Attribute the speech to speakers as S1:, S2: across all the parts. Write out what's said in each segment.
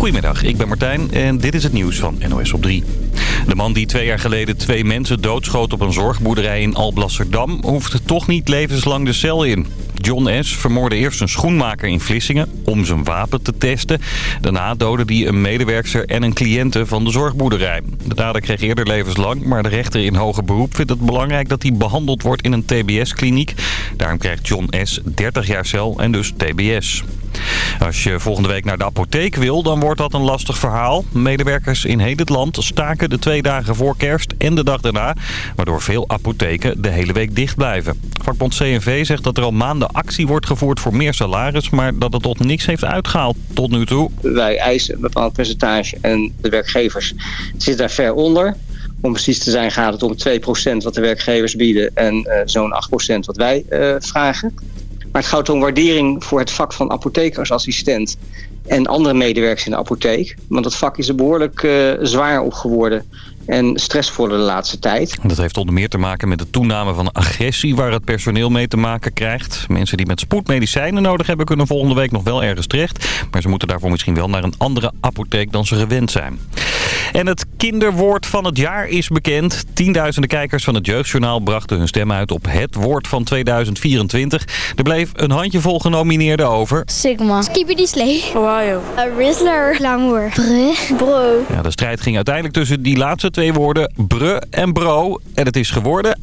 S1: Goedemiddag, ik ben Martijn en dit is het nieuws van NOS op 3. De man die twee jaar geleden twee mensen doodschoot op een zorgboerderij in Alblasserdam... hoeft toch niet levenslang de cel in. John S. vermoorde eerst een schoenmaker in Vlissingen om zijn wapen te testen. Daarna doodde hij een medewerkster en een cliënte van de zorgboerderij. De dader kreeg eerder levenslang, maar de rechter in hoger beroep vindt het belangrijk dat hij behandeld wordt in een TBS-kliniek. Daarom krijgt John S. 30 jaar cel en dus TBS. Als je volgende week naar de apotheek wil, dan wordt dat een lastig verhaal. Medewerkers in heel het land staken de twee dagen voor kerst en de dag daarna... waardoor veel apotheken de hele week dicht blijven. Vakbond CNV zegt dat er al maanden actie wordt gevoerd voor meer salaris... maar dat het tot niks heeft uitgehaald tot nu toe.
S2: Wij eisen een bepaald percentage en de werkgevers zitten daar ver onder... Om precies te zijn gaat het om 2% wat de werkgevers bieden en uh, zo'n 8% wat wij uh, vragen. Maar het gaat om waardering voor het vak van apothekersassistent en andere medewerkers in de apotheek. Want dat vak is er behoorlijk uh, zwaar op geworden en stressvoller de laatste tijd.
S1: Dat heeft onder meer te maken met de toename van agressie waar het personeel mee te maken krijgt. Mensen die met spoedmedicijnen nodig hebben kunnen volgende week nog wel ergens terecht. Maar ze moeten daarvoor misschien wel naar een andere apotheek dan ze gewend zijn. En het kinderwoord van het jaar is bekend. Tienduizenden kijkers van het Jeugdjournaal brachten hun stem uit op het woord van 2024. Er bleef een handjevol genomineerden over.
S3: Sigma. Skibidi Slee.
S4: Ohio.
S3: A Rizzler. Glamour. Bre. Bro.
S1: Ja, de strijd ging uiteindelijk tussen die laatste twee woorden, bre en bro. En het is geworden...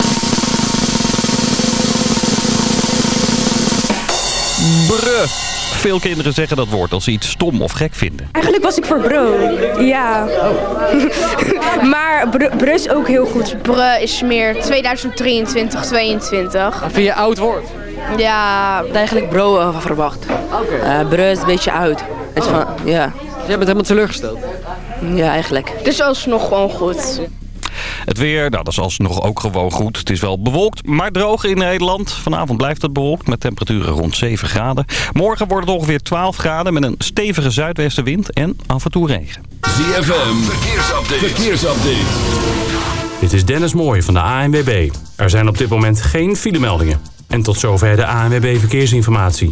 S1: Bre. Veel kinderen zeggen dat woord als ze iets stom of gek vinden.
S4: Eigenlijk was ik voor bro. Ja. maar br is ook heel goed.
S5: Bre is meer 2023, 22.
S6: Vind je oud woord?
S5: Ja.
S7: Eigenlijk bro verwacht.
S6: Oké. Okay.
S7: Uh, bre is een beetje oud. Het
S6: oh.
S7: van, ja.
S6: Dus jij bent helemaal teleurgesteld?
S7: Ja, eigenlijk.
S5: Het is alsnog gewoon goed.
S1: Het weer, nou, dat is alsnog ook gewoon goed. Het is wel bewolkt, maar droog in Nederland. Vanavond blijft het bewolkt met temperaturen rond 7 graden. Morgen wordt het ongeveer 12 graden met een stevige zuidwestenwind en af en toe regen.
S8: ZFM, verkeersupdate. verkeersupdate.
S9: Dit is Dennis Mooij van de ANWB. Er zijn op dit moment geen filemeldingen. En tot zover de ANWB Verkeersinformatie.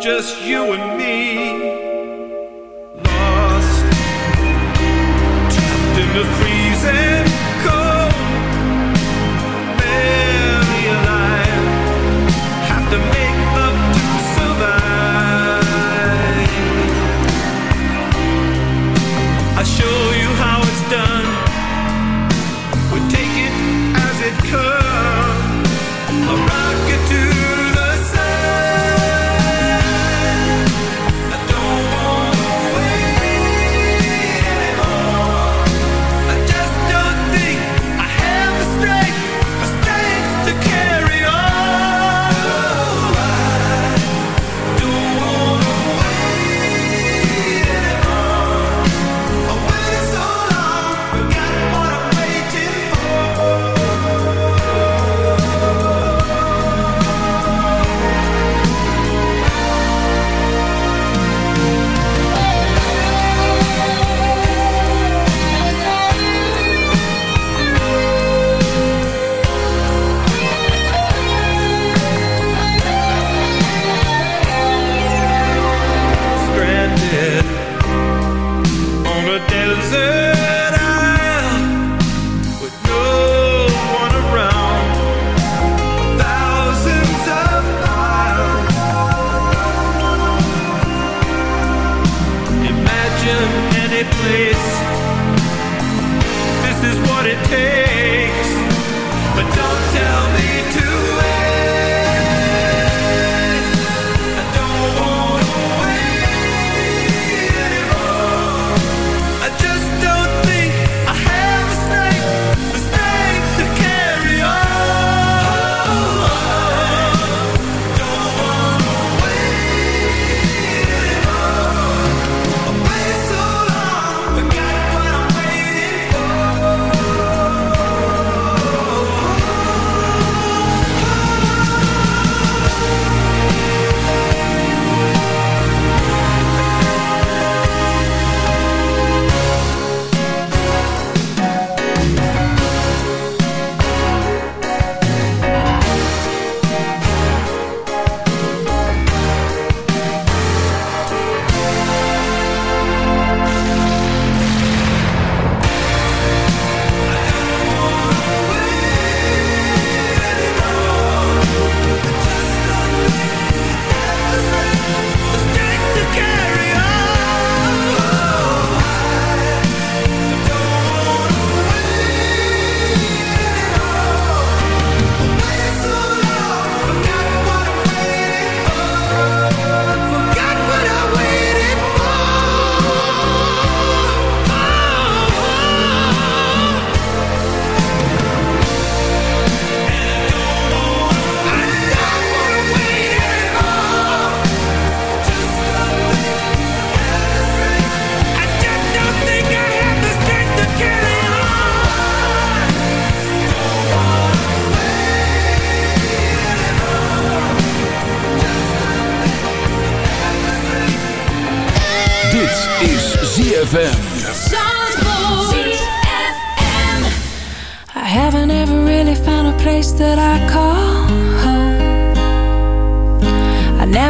S10: just you and me, lost, trapped in the
S11: three.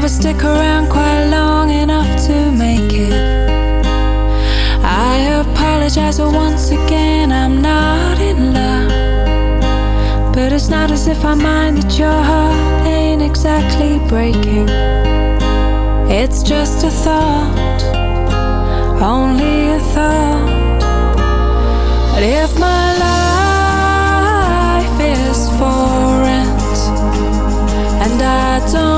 S11: stick around quite long enough to make it. I apologize once again, I'm not in love. But it's not as if I mind that your heart ain't exactly breaking. It's just a thought, only a thought. But if my life is for rent and I don't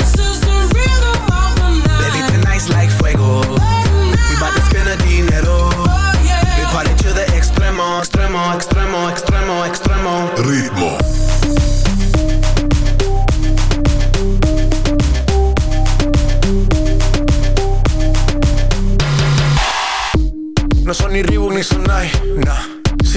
S12: Extremo, extremo.
S13: Ritmo.
S12: No son ni Reebok ni Sonai, nah.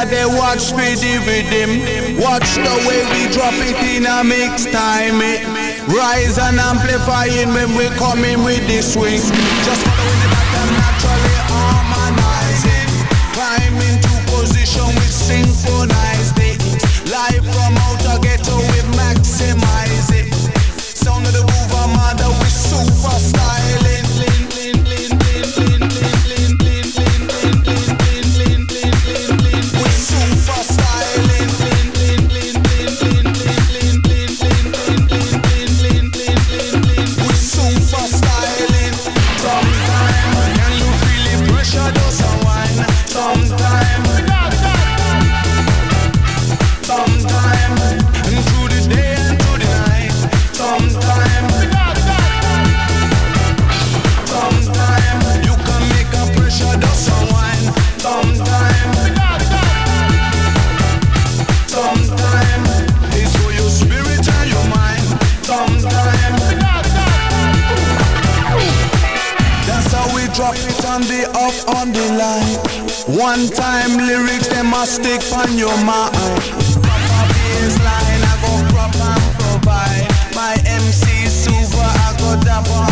S14: they watch me
S15: with
S16: them. Watch the way we drop it in a mix time. It rise and amplifying when we coming with the swing. Just following the pattern naturally harmonizing. Climb into position we synchronize. things. Live from outer ghetto
S17: with One time lyrics, them a stick on your mind. Proper bassline, I go proper provide. My MC super, I go double.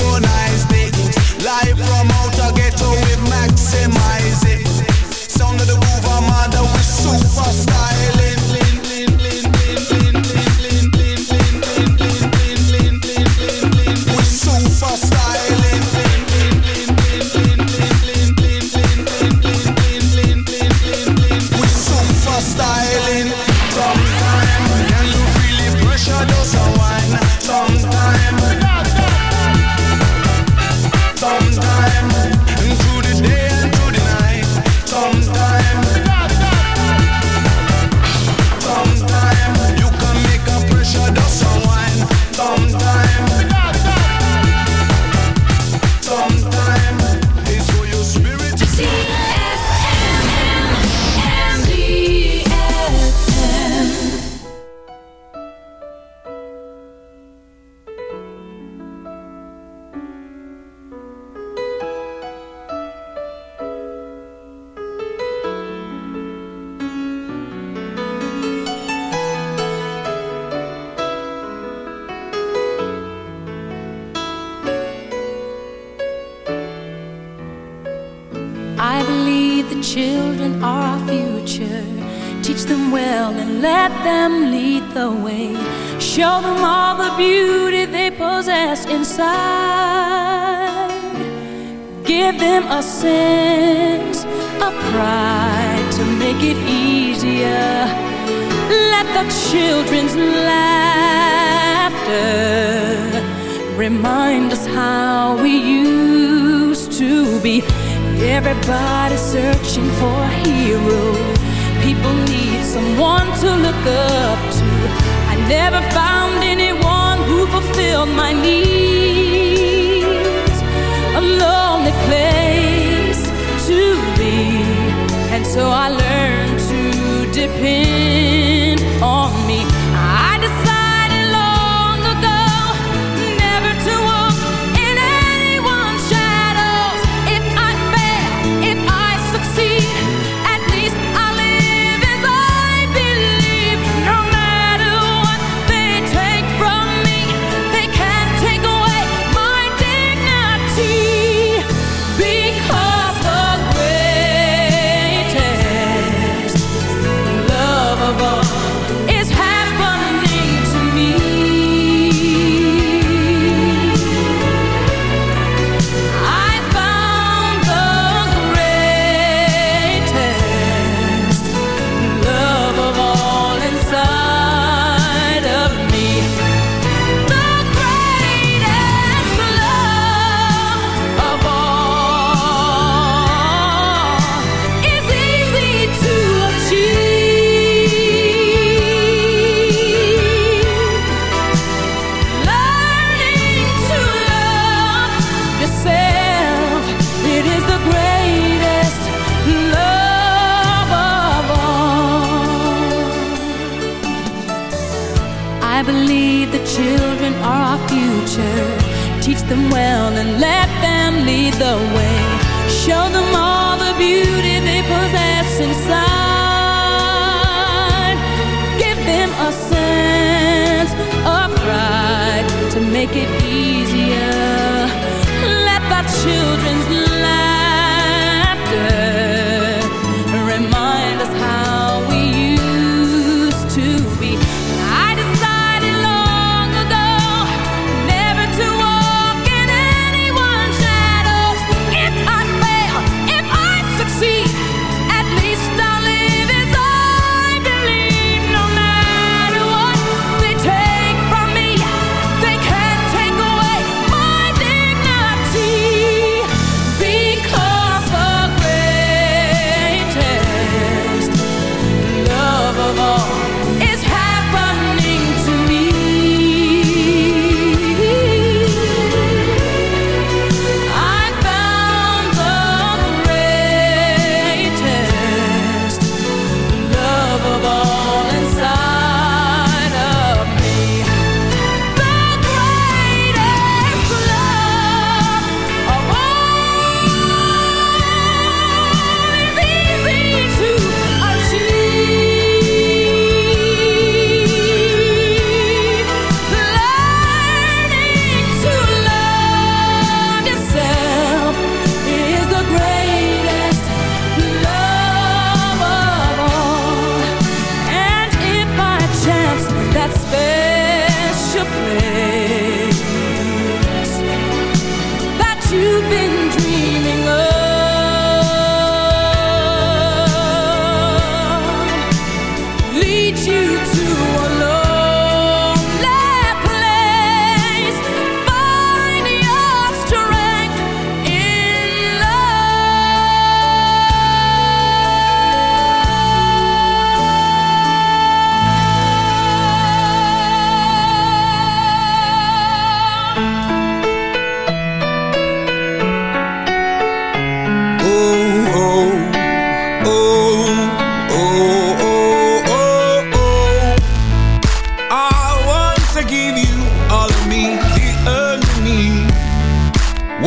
S17: for nice things. Life from out ghetto with maximum.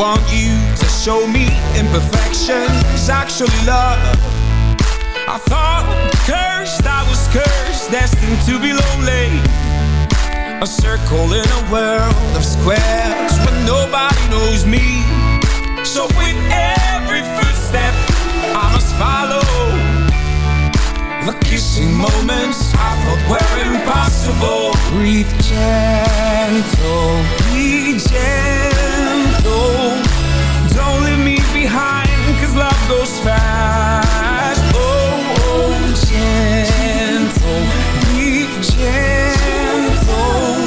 S17: Want you to show me imperfections, actually love. I thought cursed, I was cursed, destined to be lonely. A circle in a world of squares where nobody knows me. So with every footstep I must follow The kissing moments I thought were impossible Breathe gentle, be gentle Don't leave me behind cause love goes fast. Oh, oh, gentle, be gentle.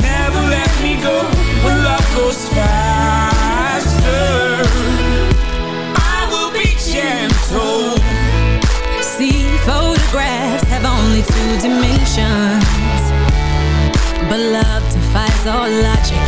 S17: Never let me go when love goes faster. I will be gentle.
S14: See, photographs have only two dimensions. But love defies all logic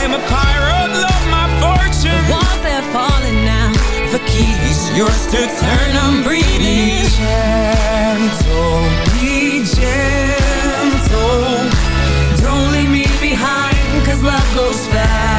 S14: torture.
S17: I am a pirate, love my fortune The
S14: Walls they're falling now.
S17: The keys yours to turn I'm breathing Be gentle Be gentle Don't leave me behind Cause love goes fast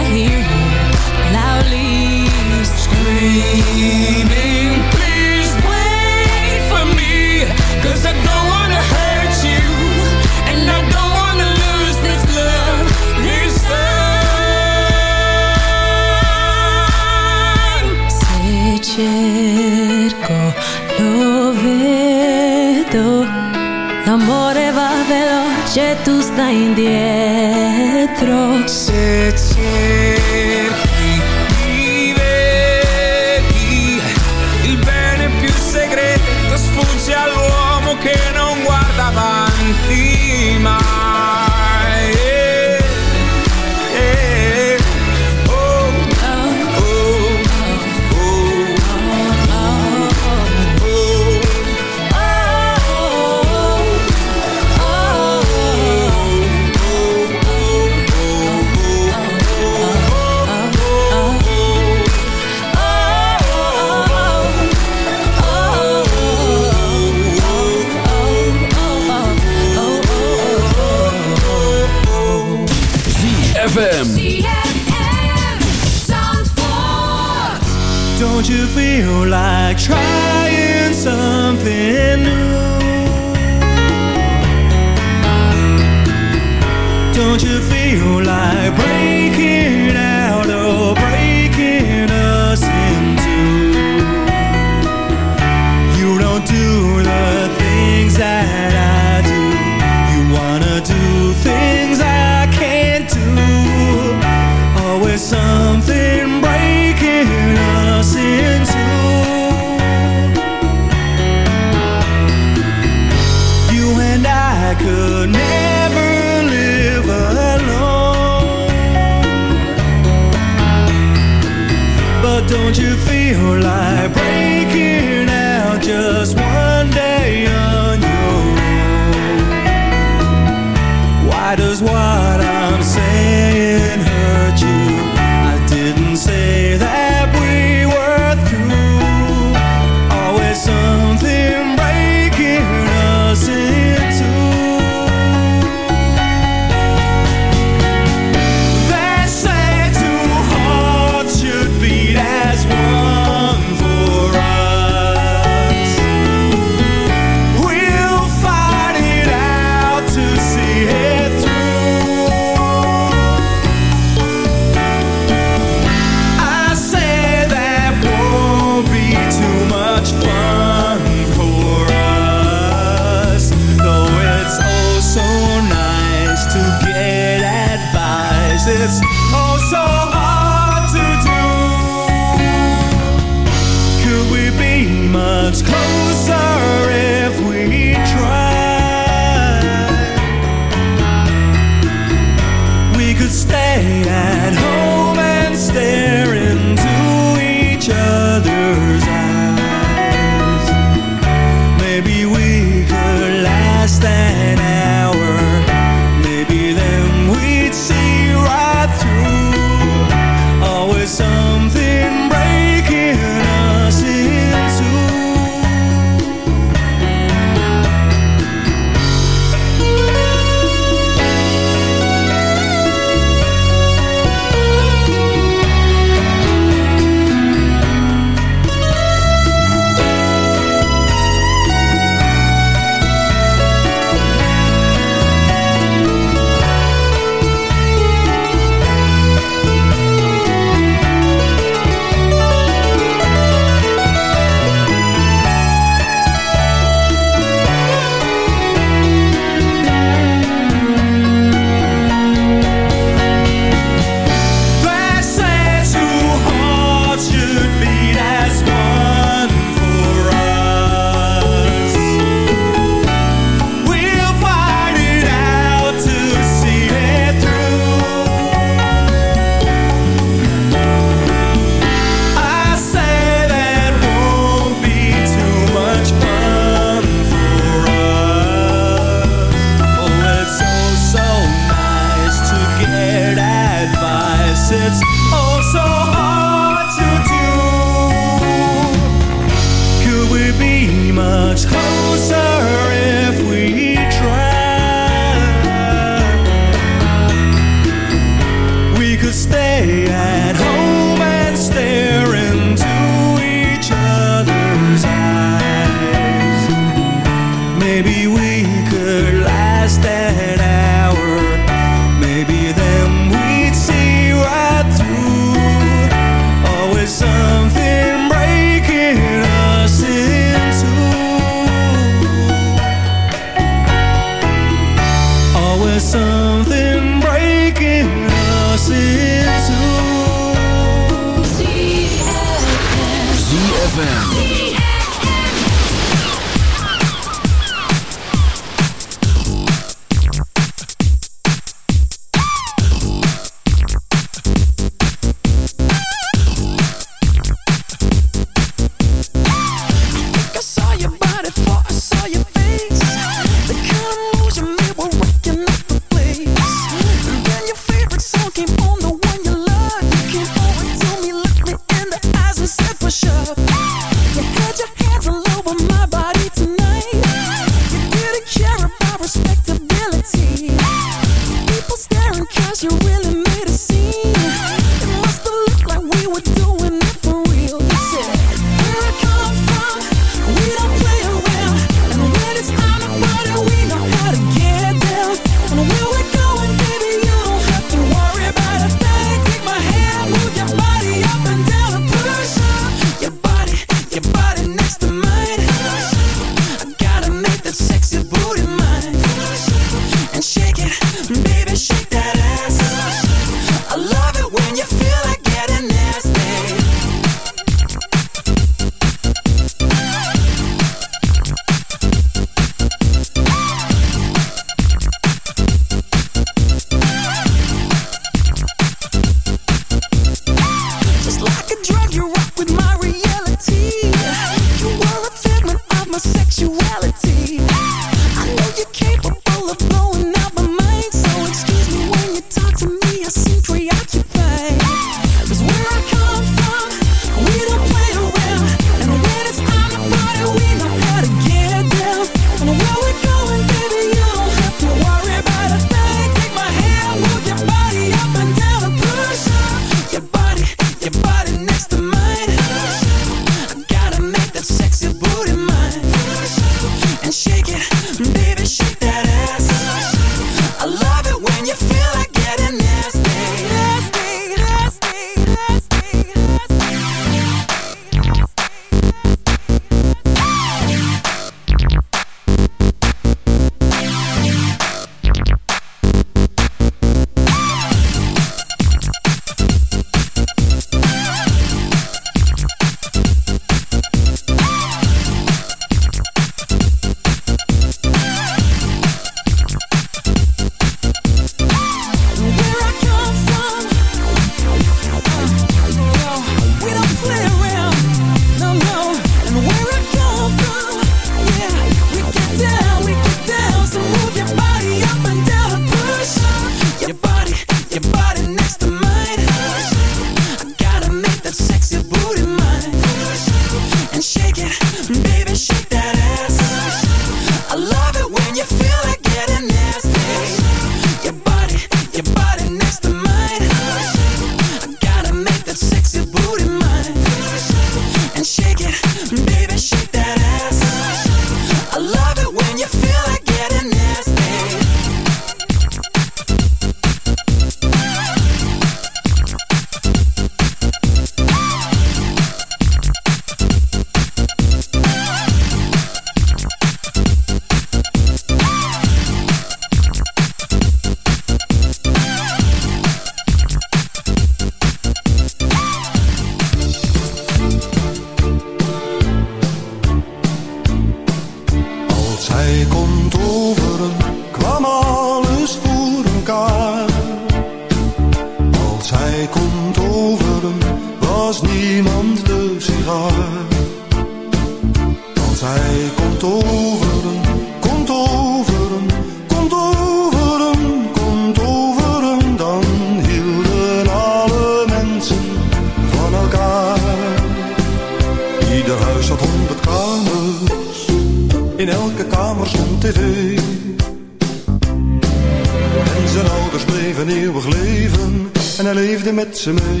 S18: ze
S8: me